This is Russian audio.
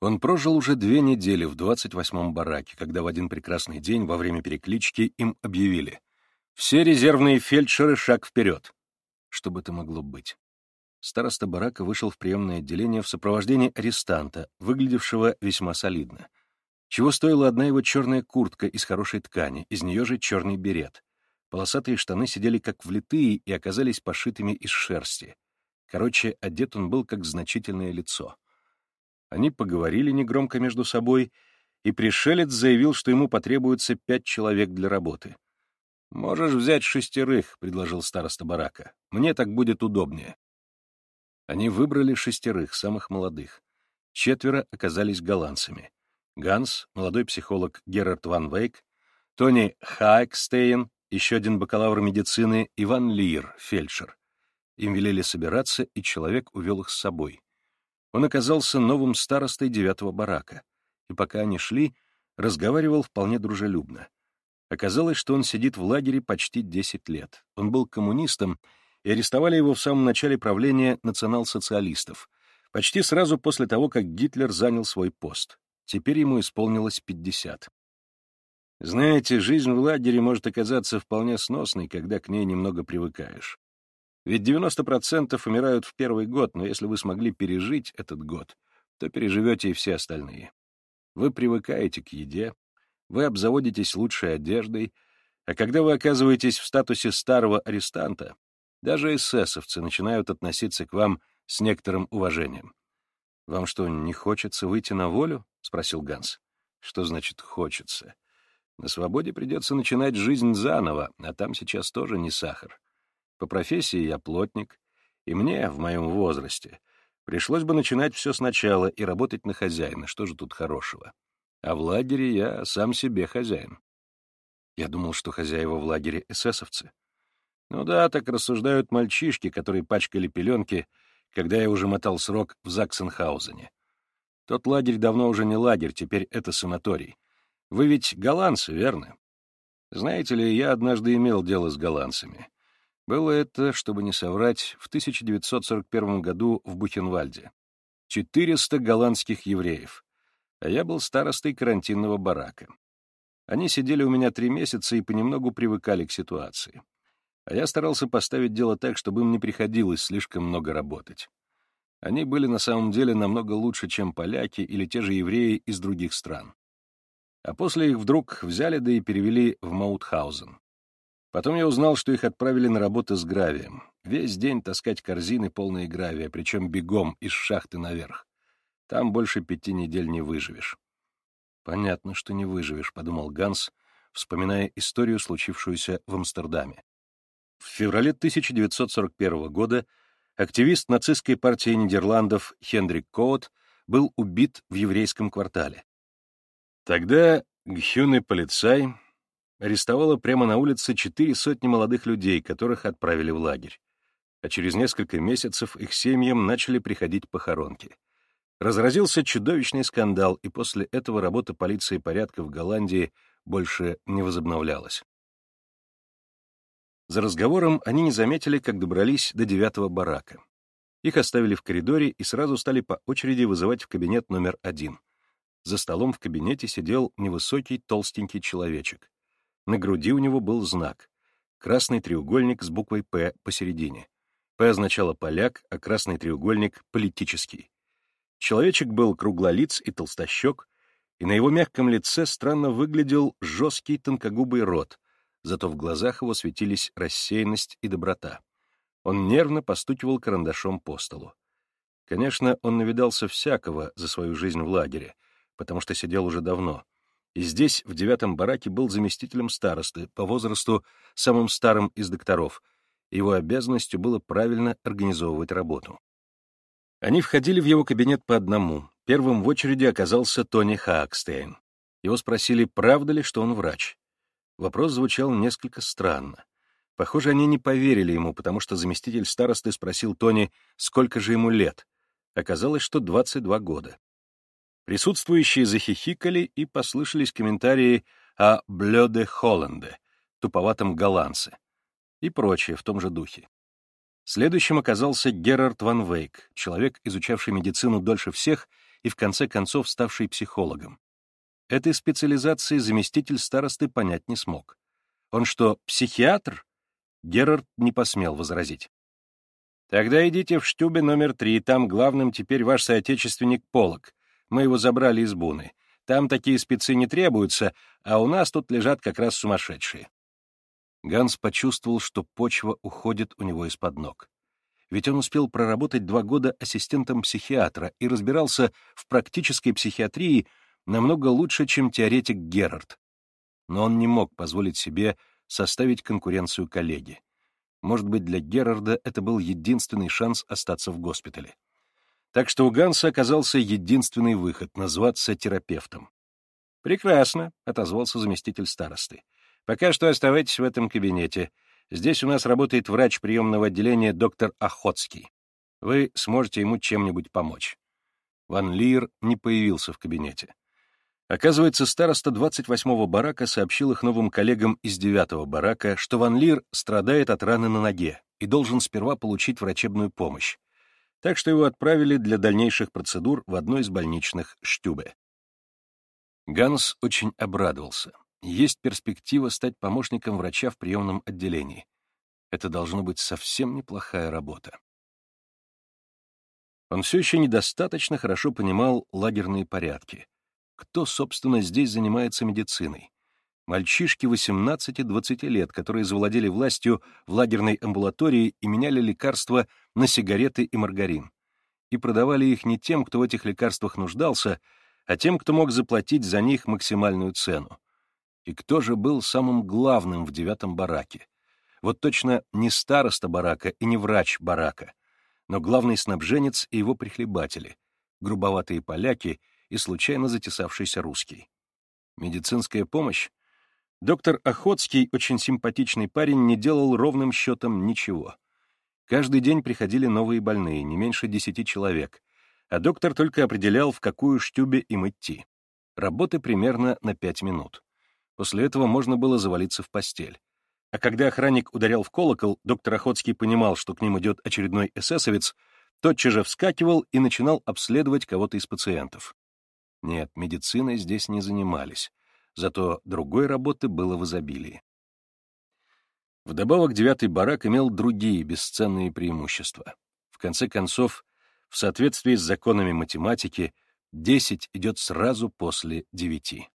Он прожил уже две недели в 28-м бараке, когда в один прекрасный день во время переклички им объявили «Все резервные фельдшеры шаг вперед!» Что бы это могло быть? Староста барака вышел в приемное отделение в сопровождении арестанта, выглядевшего весьма солидно. Чего стоила одна его черная куртка из хорошей ткани, из нее же черный берет. Полосатые штаны сидели как влитые и оказались пошитыми из шерсти. Короче, одет он был как значительное лицо. Они поговорили негромко между собой, и пришелец заявил, что ему потребуется пять человек для работы. «Можешь взять шестерых», — предложил староста барака. «Мне так будет удобнее». Они выбрали шестерых, самых молодых. Четверо оказались голландцами. Ганс, молодой психолог Герард Ван Вейк, Тони Хайкстейн, еще один бакалавр медицины, Иван Лир, фельдшер. Им велели собираться, и человек увел их с собой. Он оказался новым старостой девятого барака, и пока они шли, разговаривал вполне дружелюбно. Оказалось, что он сидит в лагере почти 10 лет. Он был коммунистом, и арестовали его в самом начале правления национал-социалистов, почти сразу после того, как Гитлер занял свой пост. Теперь ему исполнилось 50. Знаете, жизнь в лагере может оказаться вполне сносной, когда к ней немного привыкаешь. Ведь 90% умирают в первый год, но если вы смогли пережить этот год, то переживете и все остальные. Вы привыкаете к еде, вы обзаводитесь лучшей одеждой, а когда вы оказываетесь в статусе старого арестанта, даже эсэсовцы начинают относиться к вам с некоторым уважением. «Вам что, не хочется выйти на волю?» — спросил Ганс. «Что значит «хочется»? На свободе придется начинать жизнь заново, а там сейчас тоже не сахар. По профессии я плотник, и мне, в моем возрасте, пришлось бы начинать все сначала и работать на хозяина, что же тут хорошего? А в лагере я сам себе хозяин. Я думал, что хозяева в лагере эсэсовцы. Ну да, так рассуждают мальчишки, которые пачкали пеленки, когда я уже мотал срок в Заксенхаузене. Тот лагерь давно уже не лагерь, теперь это санаторий. Вы ведь голландцы, верно? Знаете ли, я однажды имел дело с голландцами. Было это, чтобы не соврать, в 1941 году в Бухенвальде. 400 голландских евреев. А я был старостой карантинного барака. Они сидели у меня три месяца и понемногу привыкали к ситуации. А я старался поставить дело так, чтобы им не приходилось слишком много работать. Они были на самом деле намного лучше, чем поляки или те же евреи из других стран. А после их вдруг взяли да и перевели в Маутхаузен. Потом я узнал, что их отправили на работу с гравием. Весь день таскать корзины, полные гравия, причем бегом из шахты наверх. Там больше пяти недель не выживешь. «Понятно, что не выживешь», — подумал Ганс, вспоминая историю, случившуюся в Амстердаме. В феврале 1941 года активист нацистской партии Нидерландов Хендрик Коот был убит в еврейском квартале. Тогда гхюный полицай арестовала прямо на улице четыре сотни молодых людей, которых отправили в лагерь. А через несколько месяцев их семьям начали приходить похоронки. Разразился чудовищный скандал, и после этого работа полиции порядка в Голландии больше не возобновлялась. За разговором они не заметили, как добрались до девятого барака. Их оставили в коридоре и сразу стали по очереди вызывать в кабинет номер один. За столом в кабинете сидел невысокий толстенький человечек. На груди у него был знак — красный треугольник с буквой «П» посередине. «П» означало «поляк», а красный треугольник — «политический». Человечек был круглолиц и толстощек, и на его мягком лице странно выглядел жесткий тонкогубый рот, зато в глазах его светились рассеянность и доброта. Он нервно постукивал карандашом по столу. Конечно, он навидался всякого за свою жизнь в лагере, потому что сидел уже давно — и здесь, в девятом бараке, был заместителем старосты, по возрасту самым старым из докторов. Его обязанностью было правильно организовывать работу. Они входили в его кабинет по одному. Первым в очереди оказался Тони Хаакстейн. Его спросили, правда ли, что он врач. Вопрос звучал несколько странно. Похоже, они не поверили ему, потому что заместитель старосты спросил Тони, сколько же ему лет. Оказалось, что 22 года. Присутствующие захихикали и послышались комментарии о «блёде Холланде», туповатом голландце, и прочее в том же духе. Следующим оказался Герард Ван Вейк, человек, изучавший медицину дольше всех и в конце концов ставший психологом. Этой специализации заместитель старосты понять не смог. Он что, психиатр? Герард не посмел возразить. Тогда идите в штюбе номер три, там главным теперь ваш соотечественник Полок. Мы его забрали из Буны. Там такие спецы не требуются, а у нас тут лежат как раз сумасшедшие. Ганс почувствовал, что почва уходит у него из-под ног. Ведь он успел проработать два года ассистентом психиатра и разбирался в практической психиатрии намного лучше, чем теоретик Герард. Но он не мог позволить себе составить конкуренцию коллеге. Может быть, для Герарда это был единственный шанс остаться в госпитале. Так что у Ганса оказался единственный выход — назваться терапевтом. «Прекрасно», — отозвался заместитель старосты. «Пока что оставайтесь в этом кабинете. Здесь у нас работает врач приемного отделения доктор Охотский. Вы сможете ему чем-нибудь помочь». Ван Лиер не появился в кабинете. Оказывается, староста 28-го барака сообщил их новым коллегам из 9-го барака, что Ван Лир страдает от раны на ноге и должен сперва получить врачебную помощь. Так что его отправили для дальнейших процедур в одной из больничных Штюбе. Ганс очень обрадовался. Есть перспектива стать помощником врача в приемном отделении. Это должно быть совсем неплохая работа. Он все еще недостаточно хорошо понимал лагерные порядки — кто, собственно, здесь занимается медициной? Мальчишки 18-20 лет, которые завладели властью в лагерной амбулатории и меняли лекарства на сигареты и маргарин. И продавали их не тем, кто в этих лекарствах нуждался, а тем, кто мог заплатить за них максимальную цену. И кто же был самым главным в девятом бараке? Вот точно не староста барака и не врач барака, но главный снабженец и его прихлебатели, грубоватые поляки — и случайно затесавшийся русский. Медицинская помощь? Доктор Охотский, очень симпатичный парень, не делал ровным счетом ничего. Каждый день приходили новые больные, не меньше десяти человек, а доктор только определял, в какую штюбе им идти. Работы примерно на пять минут. После этого можно было завалиться в постель. А когда охранник ударял в колокол, доктор Охотский понимал, что к ним идет очередной эсэсовец, тотчас же вскакивал и начинал обследовать кого-то из пациентов. Нет, медициной здесь не занимались, зато другой работы было в изобилии. Вдобавок девятый барак имел другие бесценные преимущества. В конце концов, в соответствии с законами математики, 10 идет сразу после 9.